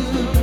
to